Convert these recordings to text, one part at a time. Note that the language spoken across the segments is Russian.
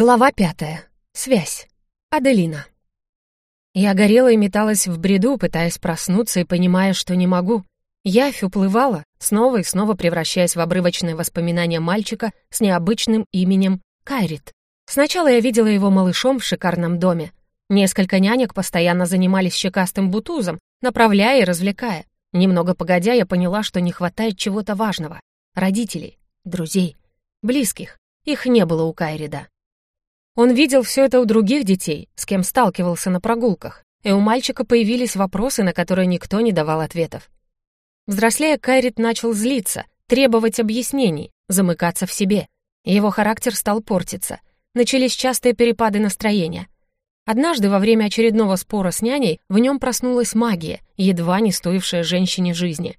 Глава пятая. Связь. Аделина. Я горела и металась в бреду, пытаясь проснуться и понимая, что не могу. Явь уплывала, снова и снова превращаясь в обрывочные воспоминания мальчика с необычным именем Кайрит. Сначала я видела его малышом в шикарном доме. Несколько нянек постоянно занимались щекастым бутузом, направляя и развлекая. Немного погодя, я поняла, что не хватает чего-то важного. Родителей, друзей, близких. Их не было у Кайрида. Он видел все это у других детей, с кем сталкивался на прогулках, и у мальчика появились вопросы, на которые никто не давал ответов. Взрослея, Кайрит начал злиться, требовать объяснений, замыкаться в себе. Его характер стал портиться. Начались частые перепады настроения. Однажды во время очередного спора с няней в нем проснулась магия, едва не стоившая женщине жизни.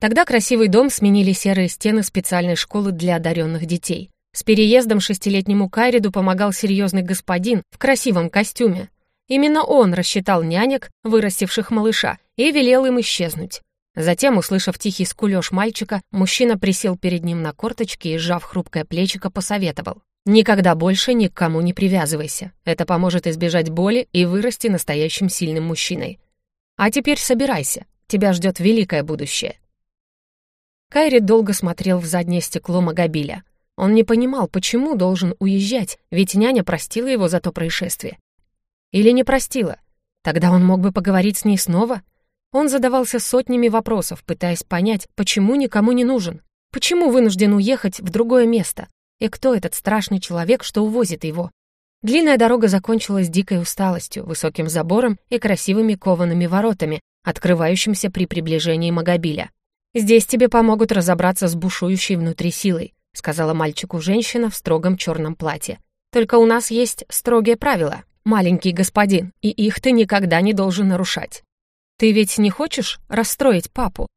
Тогда красивый дом сменили серые стены специальной школы для одаренных детей. С переездом шестилетнему Кайриду помогал серьезный господин в красивом костюме. Именно он рассчитал нянек, вырастивших малыша, и велел им исчезнуть. Затем, услышав тихий скулёж мальчика, мужчина присел перед ним на корточки и, сжав хрупкое плечико, посоветовал. «Никогда больше ни к кому не привязывайся. Это поможет избежать боли и вырасти настоящим сильным мужчиной. А теперь собирайся. Тебя ждет великое будущее». Кайрид долго смотрел в заднее стекло Магобиля. Он не понимал, почему должен уезжать, ведь няня простила его за то происшествие. Или не простила? Тогда он мог бы поговорить с ней снова. Он задавался сотнями вопросов, пытаясь понять, почему никому не нужен, почему вынужден уехать в другое место, и кто этот страшный человек, что увозит его. Длинная дорога закончилась дикой усталостью, высоким забором и красивыми коваными воротами, открывающимся при приближении Магобиля. Здесь тебе помогут разобраться с бушующей внутри силой. — сказала мальчику женщина в строгом черном платье. «Только у нас есть строгие правила, маленький господин, и их ты никогда не должен нарушать. Ты ведь не хочешь расстроить папу?»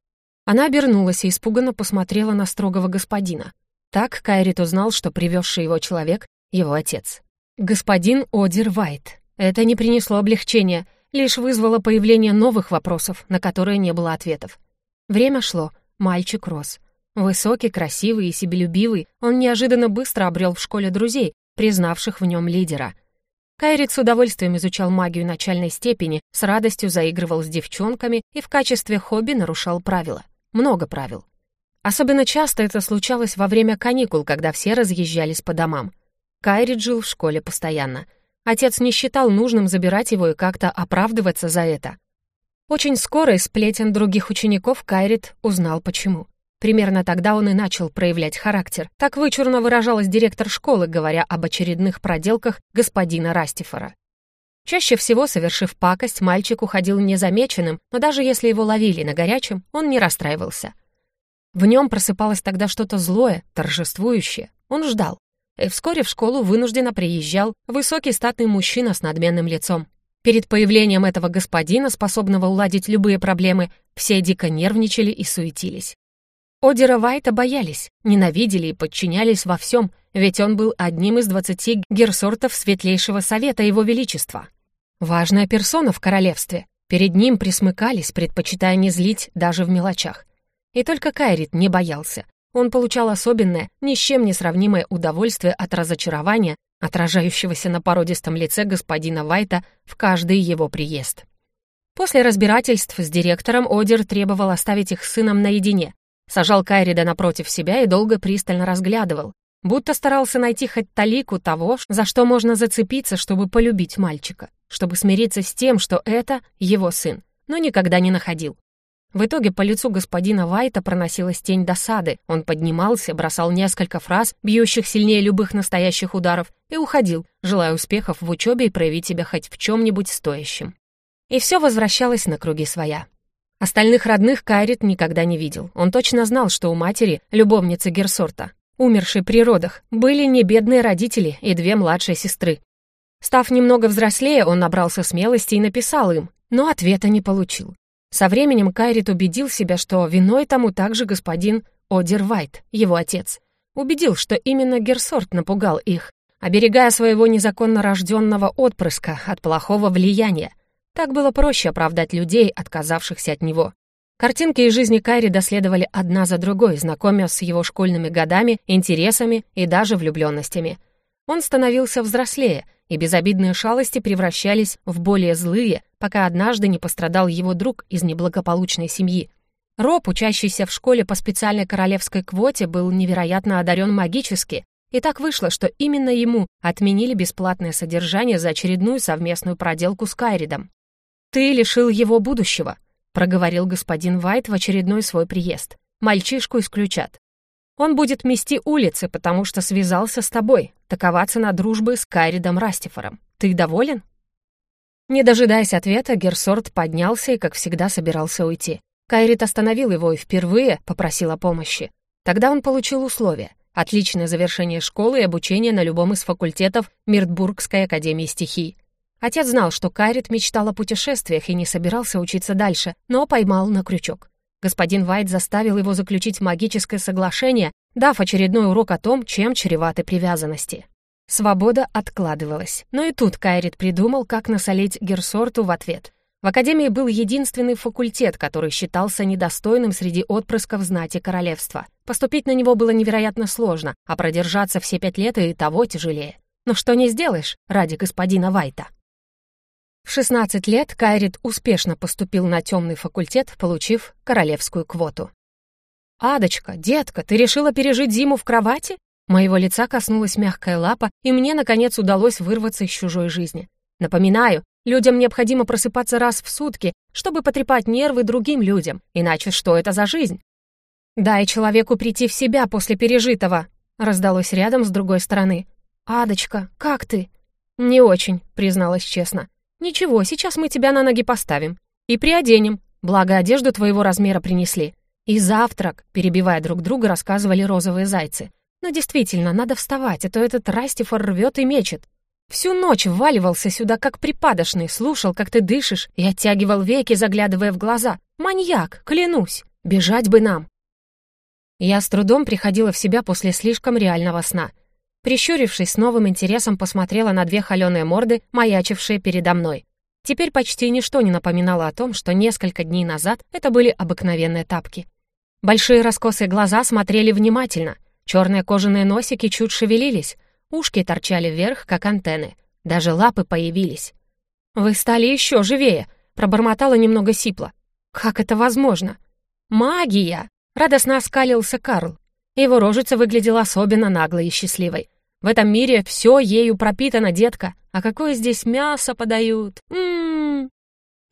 Она обернулась и испуганно посмотрела на строгого господина. Так Кайрит узнал, что привезший его человек — его отец. Господин Одер Вайт. Это не принесло облегчения, лишь вызвало появление новых вопросов, на которые не было ответов. Время шло, мальчик рос. Высокий, красивый и себелюбивый, он неожиданно быстро обрел в школе друзей, признавших в нем лидера. Кайрит с удовольствием изучал магию начальной степени, с радостью заигрывал с девчонками и в качестве хобби нарушал правила. Много правил. Особенно часто это случалось во время каникул, когда все разъезжались по домам. Кайрит жил в школе постоянно. Отец не считал нужным забирать его и как-то оправдываться за это. Очень скоро из сплетен других учеников Кайрит узнал почему. Примерно тогда он и начал проявлять характер. Так вычурно выражалась директор школы, говоря об очередных проделках господина Растифора. Чаще всего, совершив пакость, мальчик уходил незамеченным, но даже если его ловили на горячем, он не расстраивался. В нем просыпалось тогда что-то злое, торжествующее. Он ждал. И вскоре в школу вынужденно приезжал высокий статный мужчина с надменным лицом. Перед появлением этого господина, способного уладить любые проблемы, все дико нервничали и суетились. Одера Вайта боялись, ненавидели и подчинялись во всем, ведь он был одним из двадцати герсортов Светлейшего Совета Его Величества. Важная персона в королевстве. Перед ним присмыкались, предпочитая не злить даже в мелочах. И только Кайрит не боялся. Он получал особенное, ни с чем не сравнимое удовольствие от разочарования, отражающегося на породистом лице господина Вайта в каждый его приезд. После разбирательств с директором Одер требовал оставить их сыном наедине, Сажал Кайрида напротив себя и долго пристально разглядывал, будто старался найти хоть талику того, за что можно зацепиться, чтобы полюбить мальчика, чтобы смириться с тем, что это его сын, но никогда не находил. В итоге по лицу господина Вайта проносилась тень досады. Он поднимался, бросал несколько фраз, бьющих сильнее любых настоящих ударов, и уходил, желая успехов в учебе и проявить себя хоть в чем-нибудь стоящем. И все возвращалось на круги своя. Остальных родных Кайрит никогда не видел. Он точно знал, что у матери, любовницы Герсорта, умершей при родах, были не бедные родители и две младшие сестры. Став немного взрослее, он набрался смелости и написал им, но ответа не получил. Со временем Кайрит убедил себя, что виной тому также господин Одер Вайт, его отец. Убедил, что именно Герсорт напугал их, оберегая своего незаконно рожденного отпрыска от плохого влияния, так было проще оправдать людей, отказавшихся от него. Картинки из жизни Кайри доследовали одна за другой, знакомя с его школьными годами, интересами и даже влюбленностями. Он становился взрослее, и безобидные шалости превращались в более злые, пока однажды не пострадал его друг из неблагополучной семьи. Роб, учащийся в школе по специальной королевской квоте, был невероятно одарен магически, и так вышло, что именно ему отменили бесплатное содержание за очередную совместную проделку с Кайридом. «Ты лишил его будущего», — проговорил господин Вайт в очередной свой приезд. «Мальчишку исключат. Он будет мести улицы, потому что связался с тобой. Такова цена дружбы с Кайридом Растифором. Ты доволен?» Не дожидаясь ответа, Герсорт поднялся и, как всегда, собирался уйти. Кайрит остановил его и впервые попросил о помощи. Тогда он получил условия. Отличное завершение школы и обучение на любом из факультетов Миртбургской академии стихий. Отец знал, что Кайрит мечтал о путешествиях и не собирался учиться дальше, но поймал на крючок. Господин Вайт заставил его заключить магическое соглашение, дав очередной урок о том, чем чреваты привязанности. Свобода откладывалась. Но и тут Кайрит придумал, как насолить Герсорту в ответ. В Академии был единственный факультет, который считался недостойным среди отпрысков знати королевства. Поступить на него было невероятно сложно, а продержаться все пять лет и того тяжелее. Но что не сделаешь ради господина Вайта. В 16 лет Кайрит успешно поступил на темный факультет, получив королевскую квоту. «Адочка, детка, ты решила пережить зиму в кровати?» Моего лица коснулась мягкая лапа, и мне, наконец, удалось вырваться из чужой жизни. Напоминаю, Людям необходимо просыпаться раз в сутки, чтобы потрепать нервы другим людям, иначе что это за жизнь? «Дай человеку прийти в себя после пережитого», — раздалось рядом с другой стороны. «Адочка, как ты?» «Не очень», — призналась честно. «Ничего, сейчас мы тебя на ноги поставим. И приоденем, благо одежду твоего размера принесли. И завтрак», — перебивая друг друга, рассказывали розовые зайцы. «Но действительно, надо вставать, а то этот Растифор рвет и мечет. Всю ночь вваливался сюда, как припадочный, слушал, как ты дышишь, и оттягивал веки, заглядывая в глаза. Маньяк, клянусь, бежать бы нам. Я с трудом приходила в себя после слишком реального сна. Прищурившись, с новым интересом посмотрела на две холеные морды, маячившие передо мной. Теперь почти ничто не напоминало о том, что несколько дней назад это были обыкновенные тапки. Большие раскосые глаза смотрели внимательно, черные кожаные носики чуть шевелились, Ушки торчали вверх, как антенны. Даже лапы появились. «Вы стали еще живее!» — пробормотала немного сипло. «Как это возможно?» «Магия!» — радостно оскалился Карл. Его рожица выглядела особенно наглой и счастливой. «В этом мире все ею пропитано, детка. А какое здесь мясо подают! Ммм!»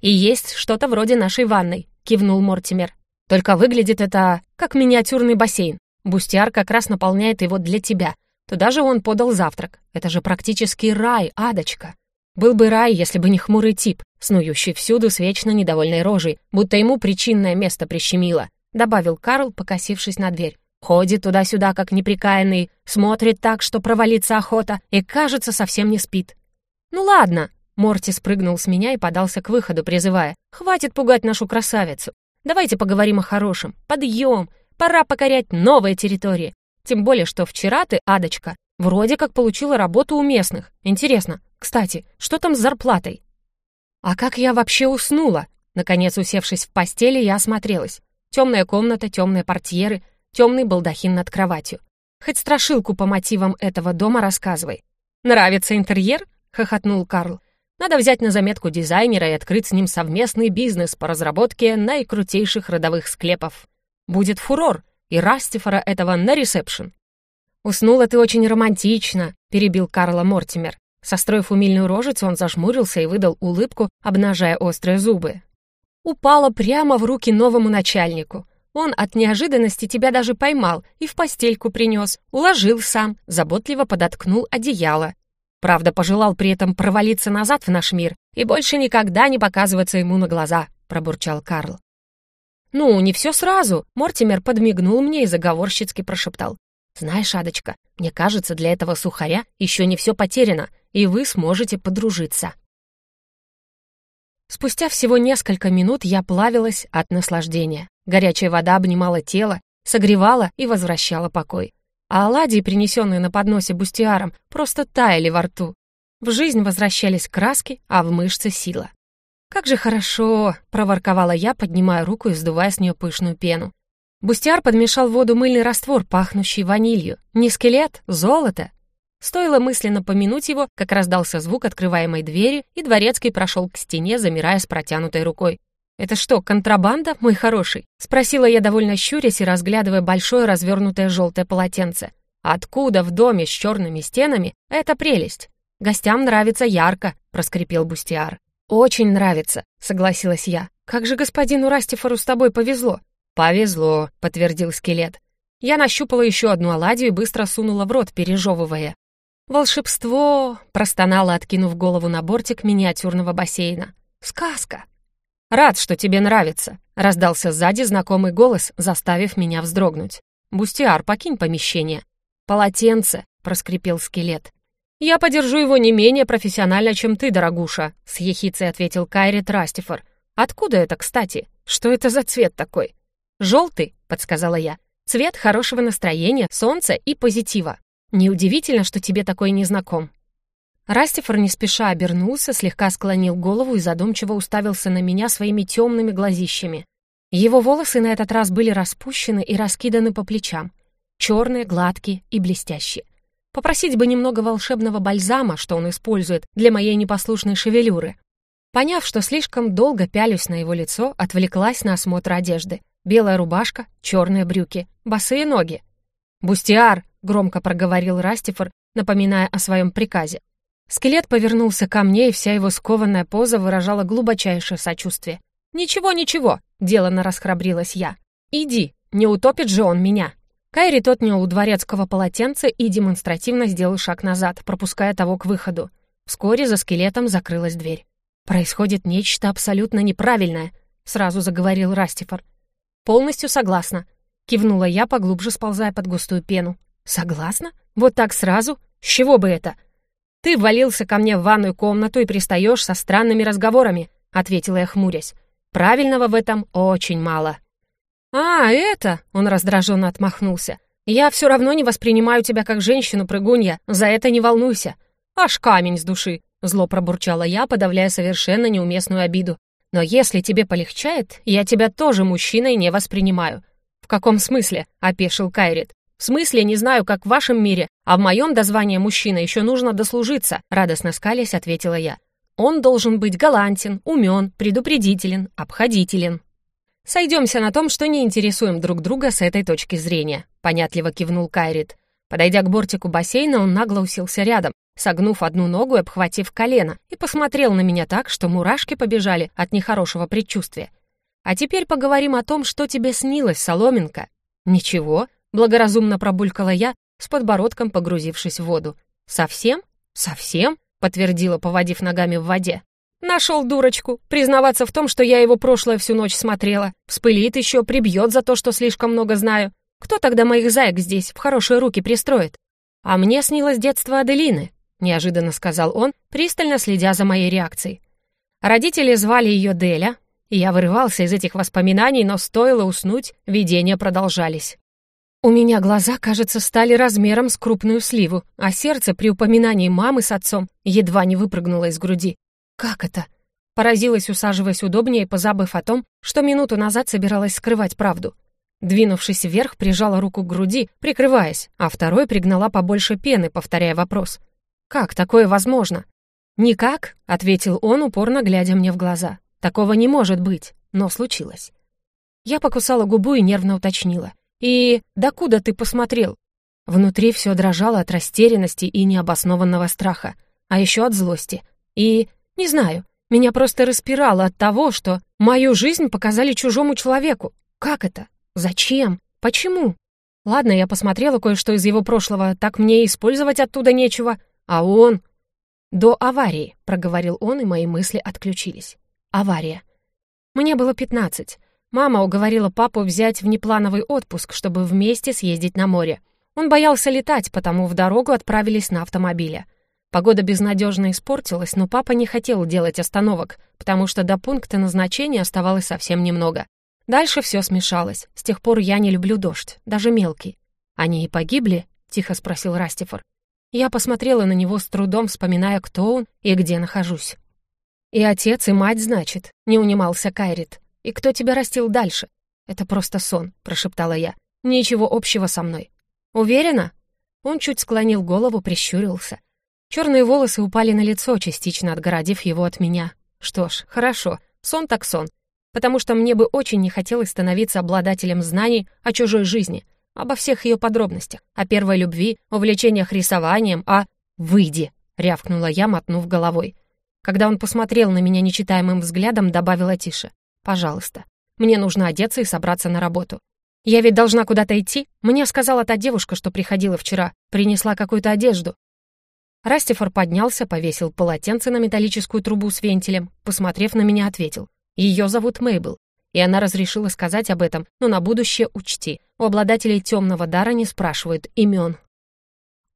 «И есть что-то вроде нашей ванной», — кивнул Мортимер. «Только выглядит это как миниатюрный бассейн. Бустиар как раз наполняет его для тебя. Туда же он подал завтрак. Это же практически рай, Адочка. Был бы рай, если бы не хмурый тип, снующий всюду с вечно недовольной рожей, будто ему причинное место прищемило, добавил Карл, покосившись на дверь. Ходит туда-сюда, как неприкаянный, смотрит так, что провалиться охота, и, кажется, совсем не спит. «Ну ладно», — Морти спрыгнул с меня и подался к выходу, призывая. «Хватит пугать нашу красавицу. Давайте поговорим о хорошем. Подъем! Пора покорять новые территории. Тем более, что вчера ты, Адочка, вроде как получила работу у местных. Интересно, кстати, что там с зарплатой? А как я вообще уснула? Наконец, усевшись в постели, я осмотрелась. Темная комната, темные портьеры, темный балдахин над кроватью. Хоть страшилку по мотивам этого дома рассказывай. «Нравится интерьер?» — хохотнул Карл. «Надо взять на заметку дизайнера и открыть с ним совместный бизнес по разработке наикрутейших родовых склепов. Будет фурор, и Растифора этого на ресепшн. «Уснула ты очень романтично», — перебил Карла Мортимер. Состроив умильную рожицу, он зажмурился и выдал улыбку, обнажая острые зубы. «Упала прямо в руки новому начальнику. Он от неожиданности тебя даже поймал и в постельку принес, уложил сам, заботливо подоткнул одеяло. Правда, пожелал при этом провалиться назад в наш мир и больше никогда не показываться ему на глаза», — пробурчал Карл. «Ну, не все сразу!» Мортимер подмигнул мне и заговорщицки прошептал. «Знаешь, Адочка, мне кажется, для этого сухаря еще не все потеряно, и вы сможете подружиться». Спустя всего несколько минут я плавилась от наслаждения. Горячая вода обнимала тело, согревала и возвращала покой. А оладьи, принесенные на подносе бустиаром, просто таяли во рту. В жизнь возвращались краски, а в мышцы сила. «Как же хорошо!» — проворковала я, поднимая руку и сдувая с нее пышную пену. Бустиар подмешал в воду мыльный раствор, пахнущий ванилью. Не скелет, золото. Стоило мысленно помянуть его, как раздался звук открываемой двери, и дворецкий прошел к стене, замирая с протянутой рукой. «Это что, контрабанда, мой хороший?» — спросила я, довольно щурясь и разглядывая большое развернутое желтое полотенце. «Откуда в доме с черными стенами эта прелесть?» «Гостям нравится ярко», — проскрипел Бустиар. «Очень нравится», — согласилась я. «Как же господину Растифору с тобой повезло?» «Повезло», — подтвердил скелет. Я нащупала еще одну оладью и быстро сунула в рот, пережевывая. «Волшебство!» — простонала, откинув голову на бортик миниатюрного бассейна. «Сказка!» «Рад, что тебе нравится!» — раздался сзади знакомый голос, заставив меня вздрогнуть. «Бустиар, покинь помещение!» «Полотенце!» — проскрипел скелет. «Я подержу его не менее профессионально, чем ты, дорогуша», — с ехидцей ответил Кайрит Растифор. «Откуда это, кстати? Что это за цвет такой?» «Желтый», — подсказала я. «Цвет хорошего настроения, солнца и позитива. Неудивительно, что тебе такой не знаком». Растифор не спеша обернулся, слегка склонил голову и задумчиво уставился на меня своими темными глазищами. Его волосы на этот раз были распущены и раскиданы по плечам. Черные, гладкие и блестящие. Попросить бы немного волшебного бальзама, что он использует для моей непослушной шевелюры. Поняв, что слишком долго пялюсь на его лицо, отвлеклась на осмотр одежды. Белая рубашка, черные брюки, босые ноги. «Бустиар!» громко проговорил Растифор, напоминая о своем приказе. Скелет повернулся ко мне, и вся его скованная поза выражала глубочайшее сочувствие. «Ничего, ничего», — деланно расхрабрилась я. «Иди, не утопит же он меня». Кайрит отнял у дворецкого полотенца и демонстративно сделал шаг назад, пропуская того к выходу. Вскоре за скелетом закрылась дверь. «Происходит нечто абсолютно неправильное», — сразу заговорил Растифор. «Полностью согласна», — кивнула я, поглубже сползая под густую пену. «Согласна? Вот так сразу? С чего бы это?» «Ты ввалился ко мне в ванную комнату и пристаешь со странными разговорами», — ответила я, хмурясь. «Правильного в этом очень мало». «А, это...» — он раздраженно отмахнулся. «Я все равно не воспринимаю тебя как женщину-прыгунья, за это не волнуйся. Аж камень с души», — зло пробурчала я, подавляя совершенно неуместную обиду. «Но если тебе полегчает, я тебя тоже мужчиной не воспринимаю». «В каком смысле?» — опешил Кайрит. «В смысле, не знаю, как в вашем мире, а в моем до звания мужчина еще нужно дослужиться», радостно скалясь, ответила я. «Он должен быть галантен, умен, предупредителен, обходителен». «Сойдемся на том, что не интересуем друг друга с этой точки зрения», понятливо кивнул Кайрит. Подойдя к бортику бассейна, он нагло уселся рядом, согнув одну ногу и обхватив колено, и посмотрел на меня так, что мурашки побежали от нехорошего предчувствия. «А теперь поговорим о том, что тебе снилось, Соломинка». «Ничего», Благоразумно пробулькала я, с подбородком погрузившись в воду. «Совсем? Совсем?» — подтвердила, поводив ногами в воде. «Нашел дурочку. Признаваться в том, что я его прошлое всю ночь смотрела. Вспылит еще, прибьет за то, что слишком много знаю. Кто тогда моих заек здесь в хорошие руки пристроит? А мне снилось детство Аделины», — неожиданно сказал он, пристально следя за моей реакцией. Родители звали ее Деля, и я вырывался из этих воспоминаний, но стоило уснуть, видения продолжались. У меня глаза, кажется, стали размером с крупную сливу, а сердце при упоминании мамы с отцом едва не выпрыгнуло из груди. «Как это?» Поразилась, усаживаясь удобнее, позабыв о том, что минуту назад собиралась скрывать правду. Двинувшись вверх, прижала руку к груди, прикрываясь, а второй пригнала побольше пены, повторяя вопрос. «Как такое возможно?» «Никак», — ответил он, упорно глядя мне в глаза. «Такого не может быть, но случилось». Я покусала губу и нервно уточнила. И докуда ты посмотрел?» Внутри все дрожало от растерянности и необоснованного страха, а еще от злости. И, не знаю, меня просто распирало от того, что мою жизнь показали чужому человеку. Как это? Зачем? Почему? Ладно, я посмотрела кое-что из его прошлого, так мне использовать оттуда нечего. А он... «До аварии», — проговорил он, и мои мысли отключились. «Авария». Мне было пятнадцать. Мама уговорила папу взять внеплановый отпуск, чтобы вместе съездить на море. Он боялся летать, потому в дорогу отправились на автомобиле. Погода безнадежно испортилась, но папа не хотел делать остановок, потому что до пункта назначения оставалось совсем немного. Дальше все смешалось. С тех пор я не люблю дождь, даже мелкий. «Они и погибли?» — тихо спросил Растифор. Я посмотрела на него с трудом, вспоминая, кто он и где нахожусь. «И отец, и мать, значит», — не унимался Кайрит. И кто тебя растил дальше? Это просто сон, прошептала я. Ничего общего со мной. Уверена? Он чуть склонил голову, прищурился. Черные волосы упали на лицо, частично отгородив его от меня. Что ж, хорошо, сон так сон. Потому что мне бы очень не хотелось становиться обладателем знаний о чужой жизни, обо всех ее подробностях, о первой любви, увлечениях рисованием, о... «Выйди!» — рявкнула я, мотнув головой. Когда он посмотрел на меня нечитаемым взглядом, добавила тише. «Пожалуйста, мне нужно одеться и собраться на работу. Я ведь должна куда-то идти. Мне сказала та девушка, что приходила вчера. Принесла какую-то одежду. Растифор поднялся, повесил полотенце на металлическую трубу с вентилем, посмотрев на меня, ответил. Ее зовут Мейбл. И она разрешила сказать об этом, но на будущее учти. У обладателей темного дара не спрашивают имен.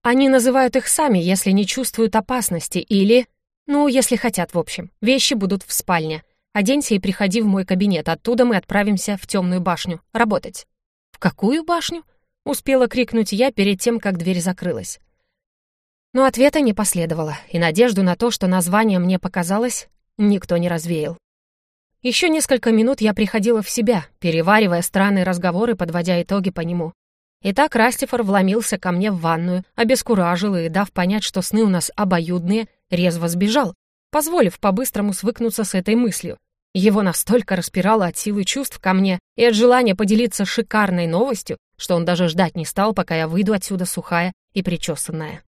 Они называют их сами, если не чувствуют опасности, или... Ну, если хотят, в общем. Вещи будут в спальне. Оденься и приходи в мой кабинет, оттуда мы отправимся в темную башню. Работать». «В какую башню?» — успела крикнуть я перед тем, как дверь закрылась. Но ответа не последовало, и надежду на то, что название мне показалось, никто не развеял. Еще несколько минут я приходила в себя, переваривая странные разговоры, подводя итоги по нему. Итак, Растифор вломился ко мне в ванную, обескуражил и, дав понять, что сны у нас обоюдные, резво сбежал, позволив по-быстрому свыкнуться с этой мыслью. Его настолько распирало от силы чувств ко мне и от желания поделиться шикарной новостью, что он даже ждать не стал, пока я выйду отсюда сухая и причесанная.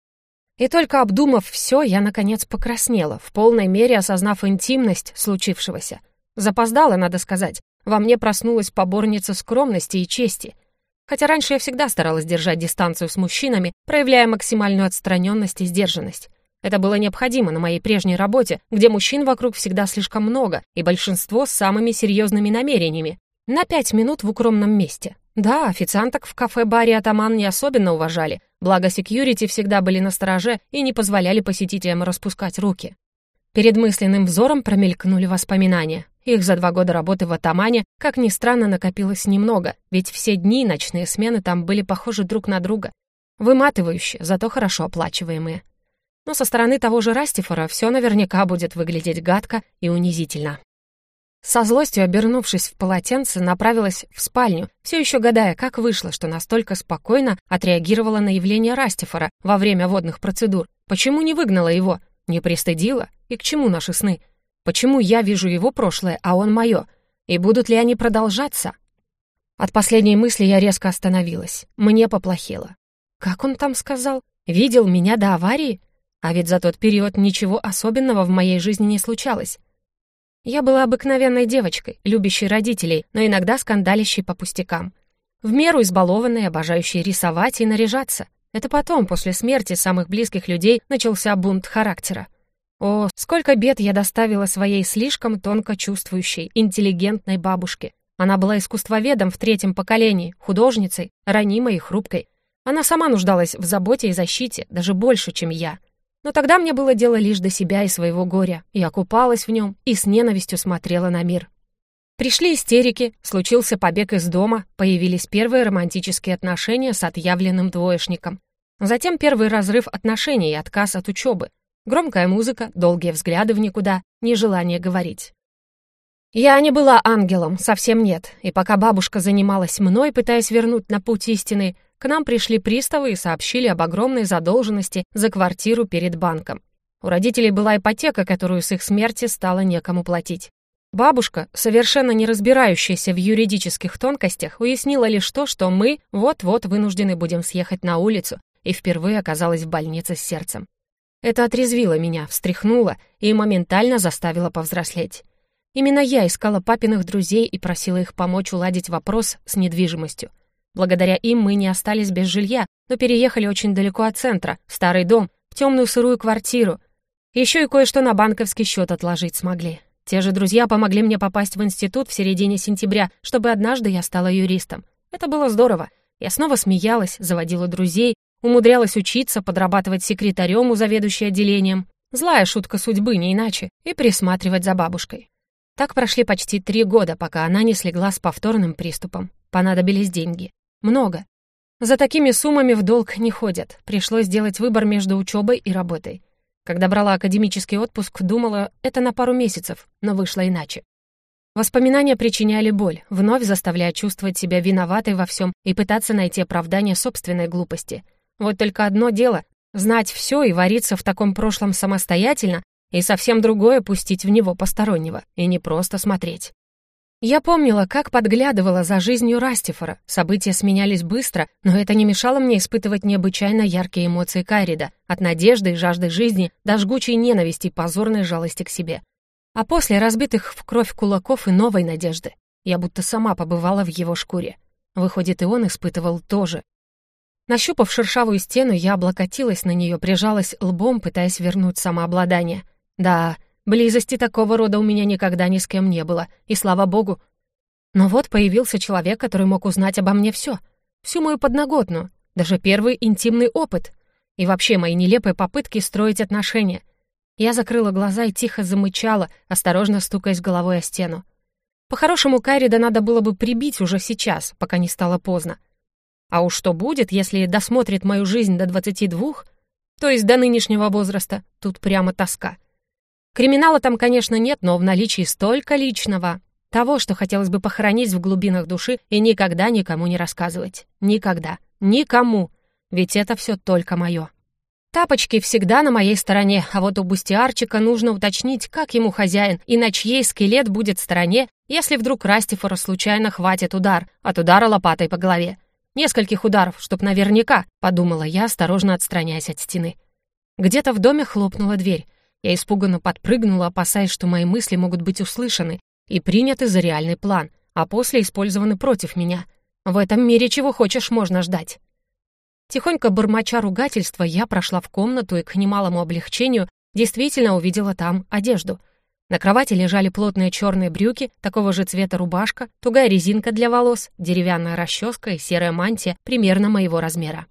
И только обдумав все, я, наконец, покраснела, в полной мере осознав интимность случившегося. Запоздала, надо сказать. Во мне проснулась поборница скромности и чести. Хотя раньше я всегда старалась держать дистанцию с мужчинами, проявляя максимальную отстраненность и сдержанность. Это было необходимо на моей прежней работе, где мужчин вокруг всегда слишком много, и большинство с самыми серьезными намерениями. На пять минут в укромном месте. Да, официанток в кафе-баре «Атаман» не особенно уважали, благо секьюрити всегда были на стороже и не позволяли посетителям распускать руки. Перед мысленным взором промелькнули воспоминания. Их за два года работы в «Атамане», как ни странно, накопилось немного, ведь все дни и ночные смены там были похожи друг на друга. Выматывающие, зато хорошо оплачиваемые но со стороны того же Растифора все наверняка будет выглядеть гадко и унизительно. Со злостью обернувшись в полотенце, направилась в спальню, все еще гадая, как вышло, что настолько спокойно отреагировала на явление Растифора во время водных процедур. Почему не выгнала его? Не пристыдила? И к чему наши сны? Почему я вижу его прошлое, а он мое? И будут ли они продолжаться? От последней мысли я резко остановилась. Мне поплохело. Как он там сказал? Видел меня до аварии? А ведь за тот период ничего особенного в моей жизни не случалось. Я была обыкновенной девочкой, любящей родителей, но иногда скандалящей по пустякам. В меру избалованной, обожающей рисовать и наряжаться. Это потом, после смерти самых близких людей, начался бунт характера. О, сколько бед я доставила своей слишком тонко чувствующей, интеллигентной бабушке. Она была искусствоведом в третьем поколении, художницей, ранимой и хрупкой. Она сама нуждалась в заботе и защите, даже больше, чем я. Но тогда мне было дело лишь до себя и своего горя. Я купалась в нем и с ненавистью смотрела на мир. Пришли истерики, случился побег из дома, появились первые романтические отношения с отъявленным двоечником. Затем первый разрыв отношений и отказ от учебы. Громкая музыка, долгие взгляды в никуда, нежелание говорить. Я не была ангелом, совсем нет, и пока бабушка занималась мной, пытаясь вернуть на путь истины, к нам пришли приставы и сообщили об огромной задолженности за квартиру перед банком. У родителей была ипотека, которую с их смерти стало некому платить. Бабушка, совершенно не разбирающаяся в юридических тонкостях, уяснила лишь то, что мы вот-вот вынуждены будем съехать на улицу, и впервые оказалась в больнице с сердцем. Это отрезвило меня, встряхнуло и моментально заставило повзрослеть. Именно я искала папиных друзей и просила их помочь уладить вопрос с недвижимостью. Благодаря им мы не остались без жилья, но переехали очень далеко от центра, в старый дом, в темную сырую квартиру. Еще и кое-что на банковский счет отложить смогли. Те же друзья помогли мне попасть в институт в середине сентября, чтобы однажды я стала юристом. Это было здорово. Я снова смеялась, заводила друзей, умудрялась учиться, подрабатывать секретарем у заведующей отделением. Злая шутка судьбы, не иначе, и присматривать за бабушкой. Так прошли почти три года, пока она не слегла с повторным приступом. Понадобились деньги. Много. За такими суммами в долг не ходят. Пришлось сделать выбор между учебой и работой. Когда брала академический отпуск, думала, это на пару месяцев, но вышло иначе. Воспоминания причиняли боль, вновь заставляя чувствовать себя виноватой во всем и пытаться найти оправдание собственной глупости. Вот только одно дело — знать все и вариться в таком прошлом самостоятельно, и совсем другое — пустить в него постороннего, и не просто смотреть. Я помнила, как подглядывала за жизнью Растифора. События сменялись быстро, но это не мешало мне испытывать необычайно яркие эмоции Кайрида, от надежды и жажды жизни до жгучей ненависти и позорной жалости к себе. А после разбитых в кровь кулаков и новой надежды, я будто сама побывала в его шкуре. Выходит, и он испытывал тоже. Нащупав шершавую стену, я облокотилась на нее, прижалась лбом, пытаясь вернуть самообладание. Да, Близости такого рода у меня никогда ни с кем не было, и слава богу. Но вот появился человек, который мог узнать обо мне все, всю мою подноготную, даже первый интимный опыт и вообще мои нелепые попытки строить отношения. Я закрыла глаза и тихо замычала, осторожно стукаясь головой о стену. По-хорошему, Кайрида надо было бы прибить уже сейчас, пока не стало поздно. А уж что будет, если досмотрит мою жизнь до двадцати двух, то есть до нынешнего возраста, тут прямо тоска — Криминала там, конечно, нет, но в наличии столько личного. Того, что хотелось бы похоронить в глубинах души и никогда никому не рассказывать. Никогда. Никому. Ведь это все только мое. Тапочки всегда на моей стороне, а вот у Бустиарчика нужно уточнить, как ему хозяин и на чьей скелет будет стороне, если вдруг Растифора случайно хватит удар, от удара лопатой по голове. Нескольких ударов, чтоб наверняка, подумала я, осторожно отстраняясь от стены. Где-то в доме хлопнула дверь. Я испуганно подпрыгнула, опасаясь, что мои мысли могут быть услышаны и приняты за реальный план, а после использованы против меня. В этом мире чего хочешь можно ждать. Тихонько бормоча ругательства, я прошла в комнату и к немалому облегчению действительно увидела там одежду. На кровати лежали плотные черные брюки, такого же цвета рубашка, тугая резинка для волос, деревянная расческа и серая мантия примерно моего размера.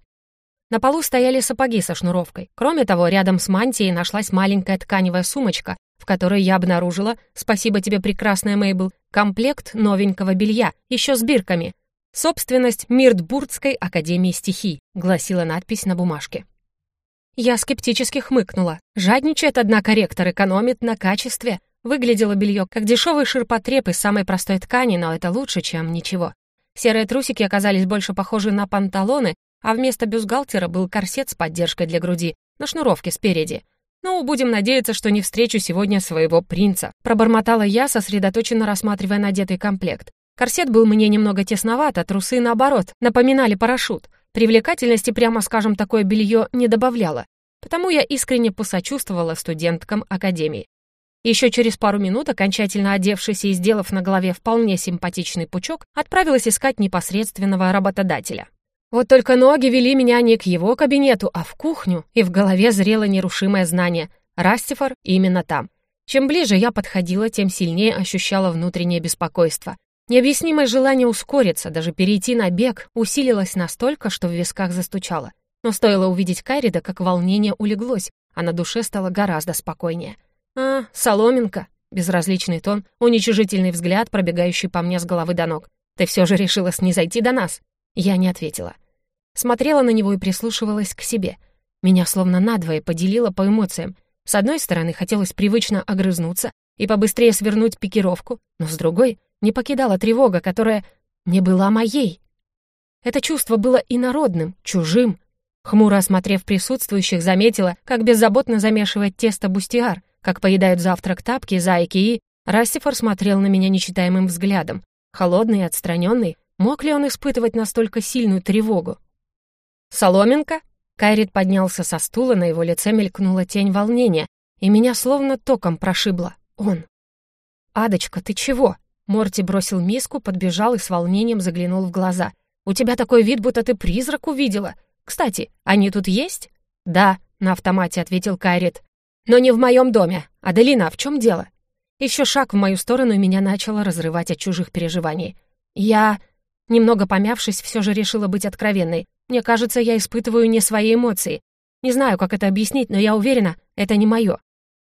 На полу стояли сапоги со шнуровкой. Кроме того, рядом с мантией нашлась маленькая тканевая сумочка, в которой я обнаружила, спасибо тебе, прекрасная Мейбл, комплект новенького белья, еще с бирками. «Собственность Миртбургской академии стихий», гласила надпись на бумажке. Я скептически хмыкнула. Жадничает, однако, ректор экономит на качестве. Выглядело белье как дешевый ширпотреб из самой простой ткани, но это лучше, чем ничего. Серые трусики оказались больше похожи на панталоны, а вместо бюстгальтера был корсет с поддержкой для груди, на шнуровке спереди. «Ну, будем надеяться, что не встречу сегодня своего принца», пробормотала я, сосредоточенно рассматривая надетый комплект. Корсет был мне немного тесноват, а трусы, наоборот, напоминали парашют. Привлекательности, прямо скажем, такое белье не добавляло. Потому я искренне посочувствовала студенткам академии. Еще через пару минут, окончательно одевшись и сделав на голове вполне симпатичный пучок, отправилась искать непосредственного работодателя. Вот только ноги вели меня не к его кабинету, а в кухню, и в голове зрело нерушимое знание. Растифор именно там. Чем ближе я подходила, тем сильнее ощущала внутреннее беспокойство. Необъяснимое желание ускориться, даже перейти на бег, усилилось настолько, что в висках застучало. Но стоило увидеть Кайрида, как волнение улеглось, а на душе стало гораздо спокойнее. «А, соломинка!» — безразличный тон, уничижительный взгляд, пробегающий по мне с головы до ног. «Ты все же решила снизойти до нас?» Я не ответила. Смотрела на него и прислушивалась к себе. Меня словно надвое поделило по эмоциям. С одной стороны, хотелось привычно огрызнуться и побыстрее свернуть пикировку, но с другой не покидала тревога, которая не была моей. Это чувство было инородным, чужим. Хмуро осмотрев присутствующих, заметила, как беззаботно замешивает тесто бустиар, как поедают завтрак тапки, зайки и... Растифор смотрел на меня нечитаемым взглядом, холодный и отстраненный, Мог ли он испытывать настолько сильную тревогу? «Соломинка?» Кайрит поднялся со стула, на его лице мелькнула тень волнения, и меня словно током прошибло. Он. «Адочка, ты чего?» Морти бросил миску, подбежал и с волнением заглянул в глаза. «У тебя такой вид, будто ты призрак увидела. Кстати, они тут есть?» «Да», — на автомате ответил Кайрит. «Но не в моем доме. Аделина, а в чем дело?» Еще шаг в мою сторону, меня начало разрывать от чужих переживаний. «Я...» Немного помявшись, все же решила быть откровенной. Мне кажется, я испытываю не свои эмоции. Не знаю, как это объяснить, но я уверена, это не мое.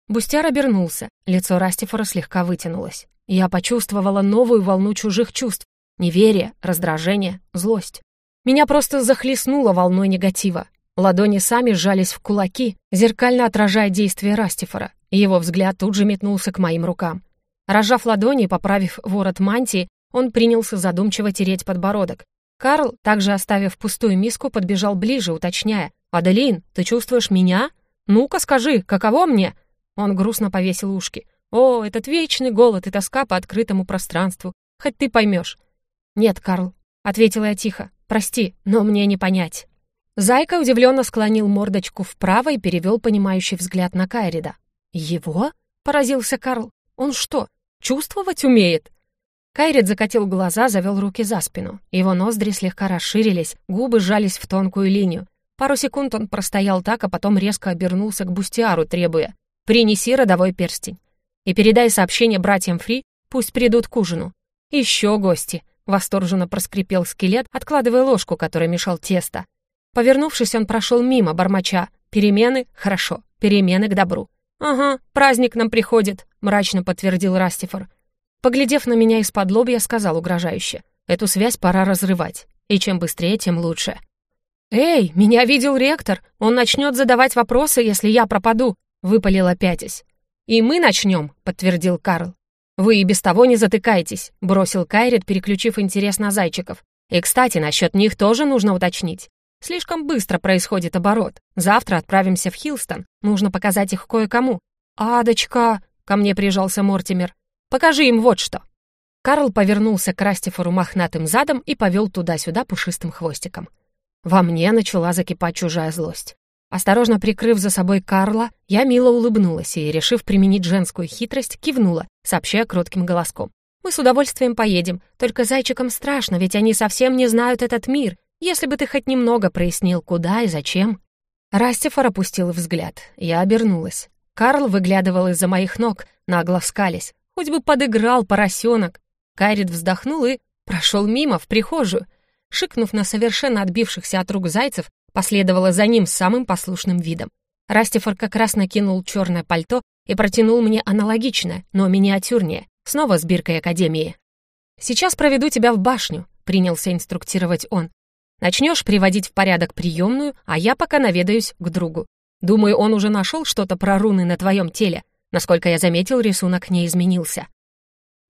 Бустяр обернулся, лицо Растифора слегка вытянулось. Я почувствовала новую волну чужих чувств. Неверие, раздражение, злость. Меня просто захлестнуло волной негатива. Ладони сами сжались в кулаки, зеркально отражая действия Растифора. Его взгляд тут же метнулся к моим рукам. Разжав ладони и поправив ворот мантии, он принялся задумчиво тереть подбородок. Карл, также оставив пустую миску, подбежал ближе, уточняя. «Аделин, ты чувствуешь меня? Ну-ка скажи, каково мне?» Он грустно повесил ушки. «О, этот вечный голод и тоска по открытому пространству. Хоть ты поймешь». «Нет, Карл», — ответила я тихо. «Прости, но мне не понять». Зайка удивленно склонил мордочку вправо и перевел понимающий взгляд на Кайрида. «Его?» — поразился Карл. «Он что, чувствовать умеет?» Кайрид закатил глаза, завел руки за спину. Его ноздри слегка расширились, губы сжались в тонкую линию. Пару секунд он простоял так, а потом резко обернулся к Бустиару, требуя «Принеси родовой перстень и передай сообщение братьям Фри, пусть придут к ужину. Еще гости!» — восторженно проскрипел скелет, откладывая ложку, которая мешал тесто. Повернувшись, он прошел мимо, бормоча «Перемены? Хорошо, перемены к добру». «Ага, праздник нам приходит», — мрачно подтвердил Растифор. Поглядев на меня из-под лобья, сказал угрожающе. «Эту связь пора разрывать, и чем быстрее, тем лучше». «Эй, меня видел ректор! Он начнет задавать вопросы, если я пропаду!» — выпалила пятясь. «И мы начнем», — подтвердил Карл. «Вы и без того не затыкаетесь», — бросил Кайрит, переключив интерес на зайчиков. «И, кстати, насчет них тоже нужно уточнить. Слишком быстро происходит оборот. Завтра отправимся в Хилстон. Нужно показать их кое-кому». «Адочка!» — ко мне прижался Мортимер. «Покажи им вот что». Карл повернулся к Растифору мохнатым задом и повел туда-сюда пушистым хвостиком. Во мне начала закипать чужая злость. Осторожно прикрыв за собой Карла, я мило улыбнулась и, решив применить женскую хитрость, кивнула, сообщая кротким голоском. «Мы с удовольствием поедем, только зайчикам страшно, ведь они совсем не знают этот мир. Если бы ты хоть немного прояснил, куда и зачем». Растифор опустил взгляд. Я обернулась. Карл выглядывал из-за моих ног, нагло скались. Хоть бы подыграл поросенок. Кайрит вздохнул и прошел мимо, в прихожую. Шикнув на совершенно отбившихся от рук зайцев, последовала за ним самым послушным видом. Растифор как раз накинул черное пальто и протянул мне аналогичное, но миниатюрнее, снова с биркой Академии. «Сейчас проведу тебя в башню», — принялся инструктировать он. «Начнешь приводить в порядок приемную, а я пока наведаюсь к другу. Думаю, он уже нашел что-то про руны на твоем теле. Насколько я заметил, рисунок не изменился».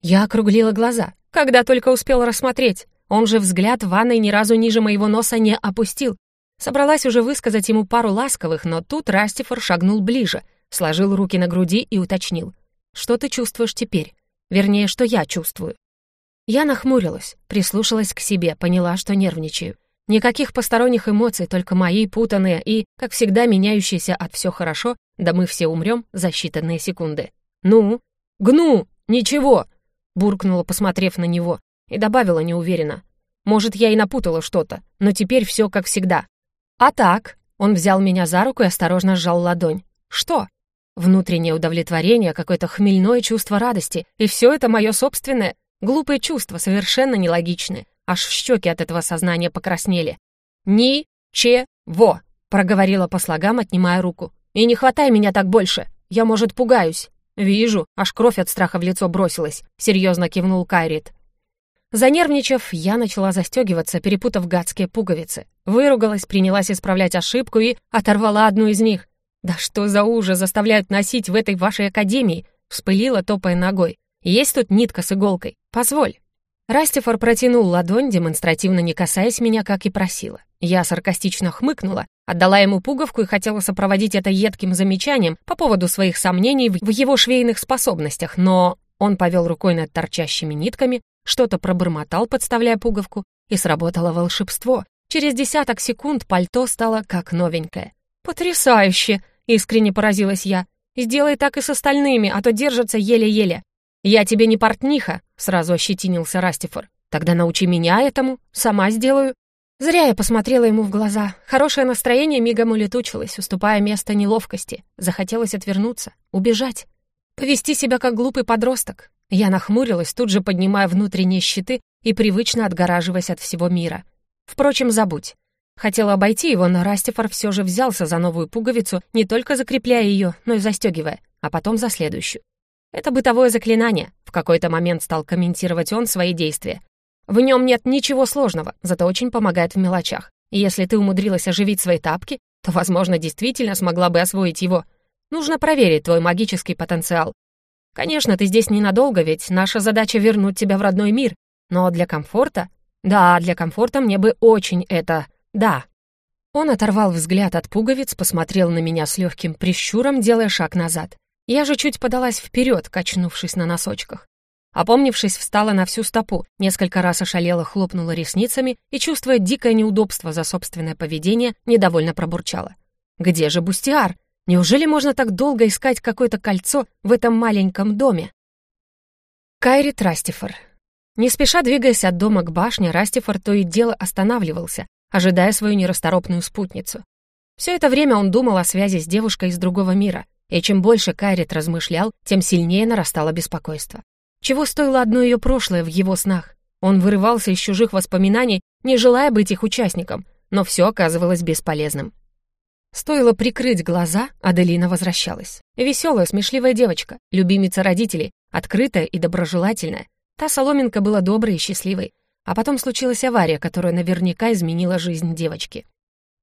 Я округлила глаза, когда только успел рассмотреть. Он же взгляд ванной ни разу ниже моего носа не опустил. Собралась уже высказать ему пару ласковых, но тут Растифор шагнул ближе, сложил руки на груди и уточнил. «Что ты чувствуешь теперь? Вернее, что я чувствую?» Я нахмурилась, прислушалась к себе, поняла, что нервничаю. Никаких посторонних эмоций, только мои путанные и, как всегда, меняющиеся от «все хорошо», да мы все умрем за считанные секунды. «Ну? Гну! Ничего!» буркнула, посмотрев на него и добавила неуверенно. «Может, я и напутала что-то, но теперь все как всегда». «А так?» Он взял меня за руку и осторожно сжал ладонь. «Что?» Внутреннее удовлетворение, какое-то хмельное чувство радости. И все это мое собственное. Глупые чувства, совершенно нелогичные. Аж щеки от этого сознания покраснели. «Ни-че-во!» — проговорила по слогам, отнимая руку. «И не хватай меня так больше. Я, может, пугаюсь». «Вижу». Аж кровь от страха в лицо бросилась. Серьезно кивнул Кайрит. Занервничав, я начала застегиваться, перепутав гадские пуговицы. Выругалась, принялась исправлять ошибку и оторвала одну из них. «Да что за ужас заставляют носить в этой вашей академии?» Вспылила, топая ногой. «Есть тут нитка с иголкой? Позволь». Растифор протянул ладонь, демонстративно не касаясь меня, как и просила. Я саркастично хмыкнула, отдала ему пуговку и хотела сопроводить это едким замечанием по поводу своих сомнений в его швейных способностях, но он повел рукой над торчащими нитками, что-то пробормотал, подставляя пуговку, и сработало волшебство. Через десяток секунд пальто стало как новенькое. «Потрясающе!» — искренне поразилась я. «Сделай так и с остальными, а то держатся еле-еле». «Я тебе не портниха», — сразу ощетинился Растифор. «Тогда научи меня этому, сама сделаю». Зря я посмотрела ему в глаза. Хорошее настроение мигом улетучилось, уступая место неловкости. Захотелось отвернуться, убежать. Повести себя как глупый подросток. Я нахмурилась, тут же поднимая внутренние щиты и привычно отгораживаясь от всего мира. Впрочем, забудь. Хотела обойти его, но Растифор все же взялся за новую пуговицу, не только закрепляя ее, но и застегивая, а потом за следующую. Это бытовое заклинание, в какой-то момент стал комментировать он свои действия. В нем нет ничего сложного, зато очень помогает в мелочах. И если ты умудрилась оживить свои тапки, то, возможно, действительно смогла бы освоить его. Нужно проверить твой магический потенциал. Конечно, ты здесь ненадолго, ведь наша задача вернуть тебя в родной мир. Но для комфорта... Да, для комфорта мне бы очень это... Да. Он оторвал взгляд от пуговиц, посмотрел на меня с легким прищуром, делая шаг назад. Я же чуть подалась вперед, качнувшись на носочках. Опомнившись, встала на всю стопу, несколько раз ошалела, хлопнула ресницами и, чувствуя дикое неудобство за собственное поведение, недовольно пробурчала. «Где же Бустиар? Неужели можно так долго искать какое-то кольцо в этом маленьком доме?» Кайри Трастифор. Не спеша двигаясь от дома к башне, Растифор то и дело останавливался, ожидая свою нерасторопную спутницу. Все это время он думал о связи с девушкой из другого мира, и чем больше Кайрит размышлял, тем сильнее нарастало беспокойство. Чего стоило одно ее прошлое в его снах? Он вырывался из чужих воспоминаний, не желая быть их участником, но все оказывалось бесполезным. Стоило прикрыть глаза, Аделина возвращалась. Веселая, смешливая девочка, любимица родителей, открытая и доброжелательная. Та соломинка была доброй и счастливой. А потом случилась авария, которая наверняка изменила жизнь девочки.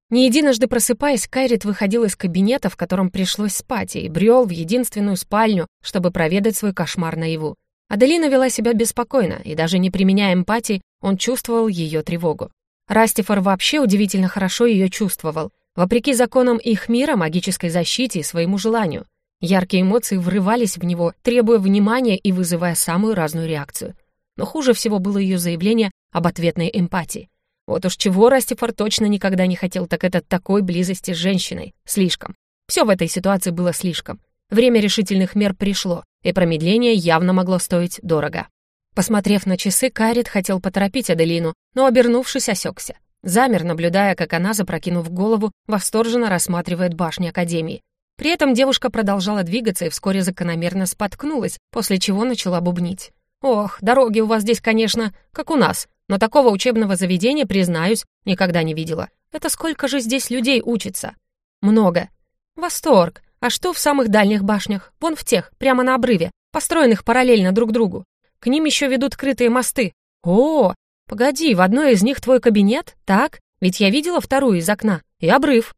Не единожды просыпаясь, Кайрит выходил из кабинета, в котором пришлось спать, и брел в единственную спальню, чтобы проведать свой кошмар наяву. Аделина вела себя беспокойно, и даже не применяя эмпатии, он чувствовал ее тревогу. Растифор вообще удивительно хорошо ее чувствовал, вопреки законам их мира, магической защите и своему желанию. Яркие эмоции врывались в него, требуя внимания и вызывая самую разную реакцию. Но хуже всего было ее заявление об ответной эмпатии. Вот уж чего Растифор точно никогда не хотел, так это такой близости с женщиной. Слишком. Все в этой ситуации было слишком. Время решительных мер пришло, и промедление явно могло стоить дорого. Посмотрев на часы, Карит хотел поторопить Аделину, но, обернувшись, осекся. Замер, наблюдая, как она, запрокинув голову, восторженно рассматривает башни Академии. При этом девушка продолжала двигаться и вскоре закономерно споткнулась, после чего начала бубнить. «Ох, дороги у вас здесь, конечно, как у нас, но такого учебного заведения, признаюсь, никогда не видела. Это сколько же здесь людей учится?» «Много». «Восторг! А что в самых дальних башнях? Вон в тех, прямо на обрыве, построенных параллельно друг другу. К ним еще ведут крытые мосты. О, погоди, в одной из них твой кабинет? Так? Ведь я видела вторую из окна. И обрыв.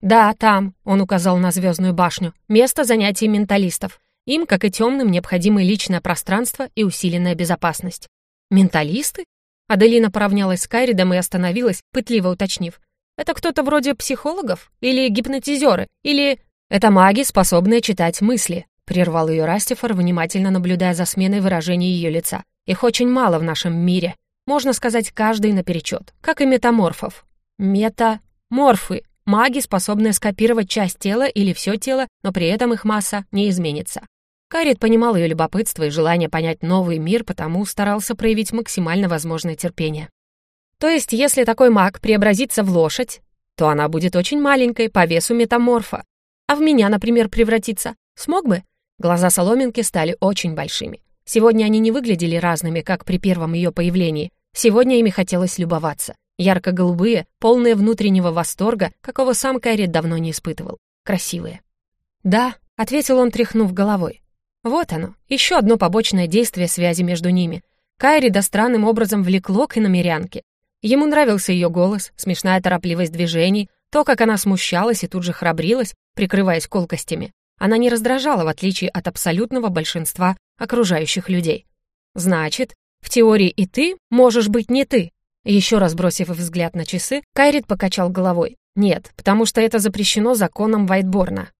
Да, там, он указал на звездную башню, место занятий менталистов. Им, как и темным, необходимо личное пространство и усиленная безопасность. Менталисты? Аделина поравнялась с Кайридом и остановилась, пытливо уточнив. Это кто-то вроде психологов? Или гипнотизеры? Или... «Это маги, способные читать мысли», — прервал ее Растифор, внимательно наблюдая за сменой выражения ее лица. «Их очень мало в нашем мире. Можно сказать, каждый наперечет, как и метаморфов. Метаморфы — маги, способные скопировать часть тела или все тело, но при этом их масса не изменится. Карит понимал ее любопытство и желание понять новый мир, потому старался проявить максимально возможное терпение. То есть, если такой маг преобразится в лошадь, то она будет очень маленькой по весу метаморфа, а в меня, например, превратиться? Смог бы? Глаза Соломинки стали очень большими. Сегодня они не выглядели разными, как при первом ее появлении. Сегодня ими хотелось любоваться. Ярко-голубые, полные внутреннего восторга, какого сам Кайрит давно не испытывал. Красивые. «Да», — ответил он, тряхнув головой. Вот оно, еще одно побочное действие связи между ними. Кайрида странным образом влекло к иномерянке. Ему нравился ее голос, смешная торопливость движений, то, как она смущалась и тут же храбрилась, прикрываясь колкостями, она не раздражала, в отличие от абсолютного большинства окружающих людей. Значит, в теории и ты можешь быть не ты. Еще раз бросив взгляд на часы, Кайрит покачал головой. Нет, потому что это запрещено законом Вайтборна.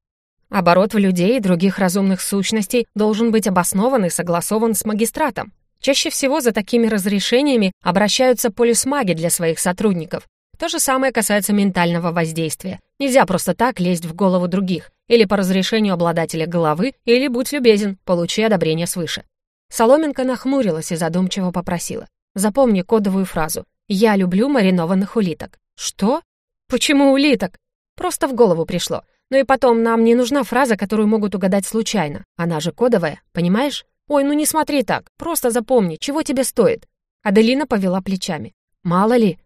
Оборот в людей и других разумных сущностей должен быть обоснован и согласован с магистратом. Чаще всего за такими разрешениями обращаются полисмаги для своих сотрудников, то же самое касается ментального воздействия. Нельзя просто так лезть в голову других, или по разрешению обладателя головы, или, будь любезен, получи одобрение свыше. Соломенко нахмурилась и задумчиво попросила. «Запомни кодовую фразу. Я люблю маринованных улиток». «Что? Почему улиток?» Просто в голову пришло. Ну и потом, нам не нужна фраза, которую могут угадать случайно. Она же кодовая, понимаешь? Ой, ну не смотри так. Просто запомни, чего тебе стоит. Аделина повела плечами. Мало ли,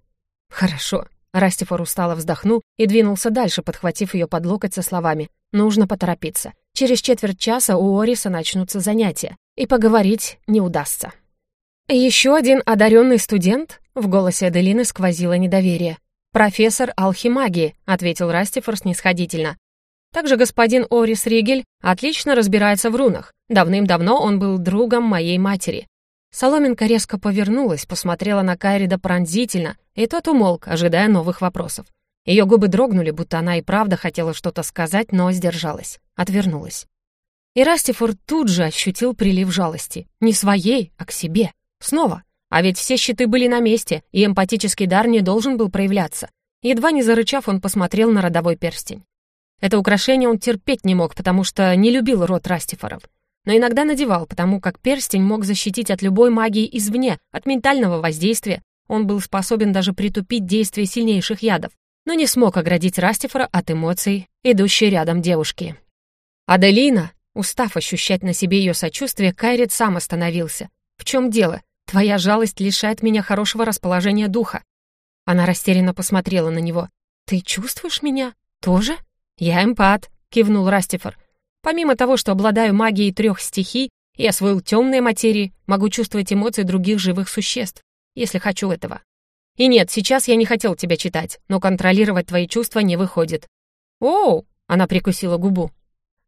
«Хорошо». Растифор устало вздохнул и двинулся дальше, подхватив ее под локоть со словами «Нужно поторопиться. Через четверть часа у Ориса начнутся занятия, и поговорить не удастся». «Еще один одаренный студент?» — в голосе Аделины сквозило недоверие. «Профессор алхимагии», — ответил Растифор снисходительно. «Также господин Орис Ригель отлично разбирается в рунах. Давным-давно он был другом моей матери. Соломенка резко повернулась, посмотрела на Кайрида пронзительно, и тот умолк, ожидая новых вопросов. Ее губы дрогнули, будто она и правда хотела что-то сказать, но сдержалась, отвернулась. И Растифор тут же ощутил прилив жалости. Не своей, а к себе. Снова. А ведь все щиты были на месте, и эмпатический дар не должен был проявляться. Едва не зарычав, он посмотрел на родовой перстень. Это украшение он терпеть не мог, потому что не любил род Растифоров. Но иногда надевал, потому как перстень мог защитить от любой магии извне, от ментального воздействия. Он был способен даже притупить действие сильнейших ядов, но не смог оградить Растифора от эмоций, идущей рядом девушки. «Аделина!» Устав ощущать на себе ее сочувствие, Кайрит сам остановился. «В чем дело? Твоя жалость лишает меня хорошего расположения духа». Она растерянно посмотрела на него. «Ты чувствуешь меня? Тоже?» «Я эмпат», — кивнул Растифор. «Помимо того, что обладаю магией трех стихий и освоил темные материи, могу чувствовать эмоции других живых существ, если хочу этого. И нет, сейчас я не хотел тебя читать, но контролировать твои чувства не выходит». «Оу!» — она прикусила губу.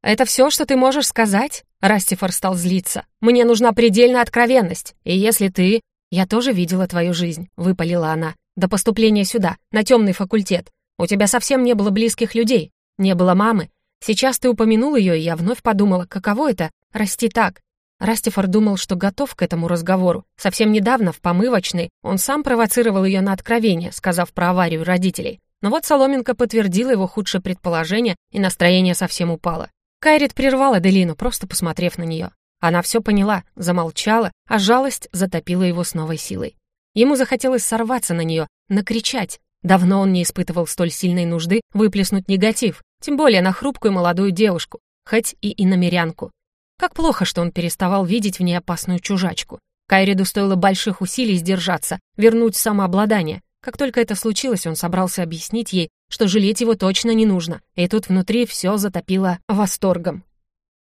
«Это все, что ты можешь сказать?» Растифор стал злиться. «Мне нужна предельная откровенность, и если ты...» «Я тоже видела твою жизнь», — выпалила она. «До поступления сюда, на темный факультет. У тебя совсем не было близких людей, не было мамы. Сейчас ты упомянул ее, и я вновь подумала, каково это — расти так. Растифор думал, что готов к этому разговору. Совсем недавно, в помывочной, он сам провоцировал ее на откровение, сказав про аварию родителей. Но вот Соломенко подтвердила его худшее предположение, и настроение совсем упало. Кайрит прервала Делину, просто посмотрев на нее. Она все поняла, замолчала, а жалость затопила его с новой силой. Ему захотелось сорваться на нее, накричать. Давно он не испытывал столь сильной нужды выплеснуть негатив, тем более на хрупкую молодую девушку, хоть и иномерянку. Как плохо, что он переставал видеть в ней опасную чужачку. Кайриду стоило больших усилий сдержаться, вернуть самообладание. Как только это случилось, он собрался объяснить ей, что жалеть его точно не нужно, и тут внутри все затопило восторгом.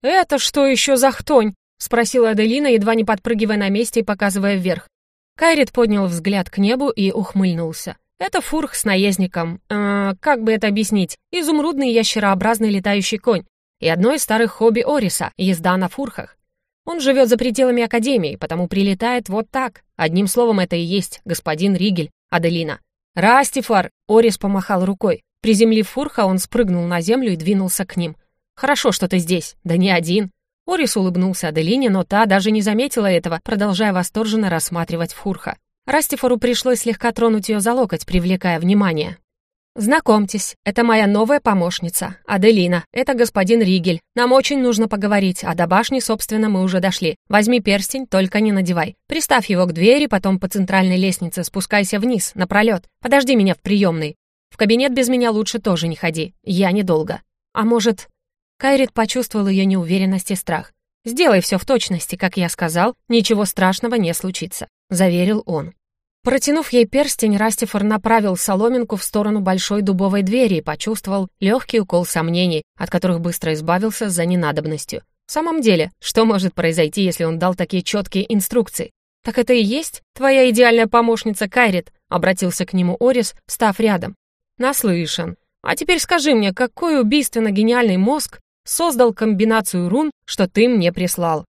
«Это что еще за хтонь?» — спросила Аделина, едва не подпрыгивая на месте и показывая вверх. Кайрит поднял взгляд к небу и ухмыльнулся. Это фурх с наездником. Э, как бы это объяснить? Изумрудный ящерообразный летающий конь. И одно из старых хобби Ориса — езда на фурхах. Он живет за пределами Академии, потому прилетает вот так. Одним словом, это и есть господин Ригель, Аделина. «Растифар!» — Орис помахал рукой. Приземлив фурха, он спрыгнул на землю и двинулся к ним. «Хорошо, что ты здесь. Да не один». Орис улыбнулся Аделине, но та даже не заметила этого, продолжая восторженно рассматривать фурха. Растифору пришлось слегка тронуть ее за локоть, привлекая внимание. «Знакомьтесь, это моя новая помощница, Аделина. Это господин Ригель. Нам очень нужно поговорить, а до башни, собственно, мы уже дошли. Возьми перстень, только не надевай. Приставь его к двери, потом по центральной лестнице спускайся вниз, напролет. Подожди меня в приемной. В кабинет без меня лучше тоже не ходи. Я недолго. А может...» Кайрит почувствовал ее неуверенность и страх. «Сделай все в точности, как я сказал, ничего страшного не случится», — заверил он. Протянув ей перстень, Растифор направил соломинку в сторону большой дубовой двери и почувствовал легкий укол сомнений, от которых быстро избавился за ненадобностью. В самом деле, что может произойти, если он дал такие четкие инструкции? «Так это и есть твоя идеальная помощница Кайрит», — обратился к нему Орис, став рядом. «Наслышан. А теперь скажи мне, какой убийственно гениальный мозг создал комбинацию рун, что ты мне прислал?»